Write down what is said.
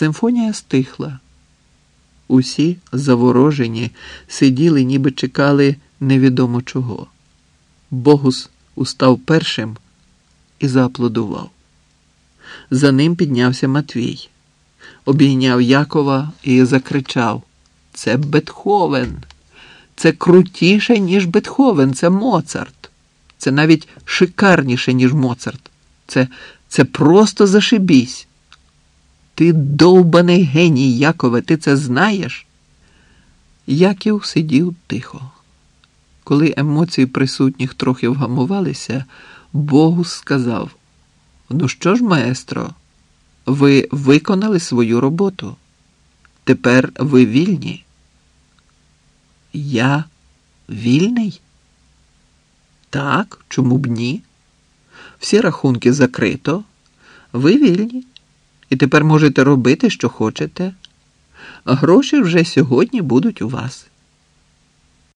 Симфонія стихла. Усі заворожені сиділи, ніби чекали невідомо чого. Богус устав першим і зааплодував. За ним піднявся Матвій, обійняв Якова і закричав: Це Бетховен! Це крутіше, ніж Бетховен, це Моцарт. Це навіть шикарніше, ніж Моцарт. Це, Це просто зашибісь. Ти довбаний геній, Якове, ти це знаєш? Яків сидів тихо. Коли емоції присутніх трохи вгамувалися, Богус сказав: Ну що ж, маестро, ви виконали свою роботу. Тепер ви вільні. Я вільний? Так, чому б ні? Всі рахунки закрито. Ви вільні. І тепер можете робити, що хочете. Гроші вже сьогодні будуть у вас.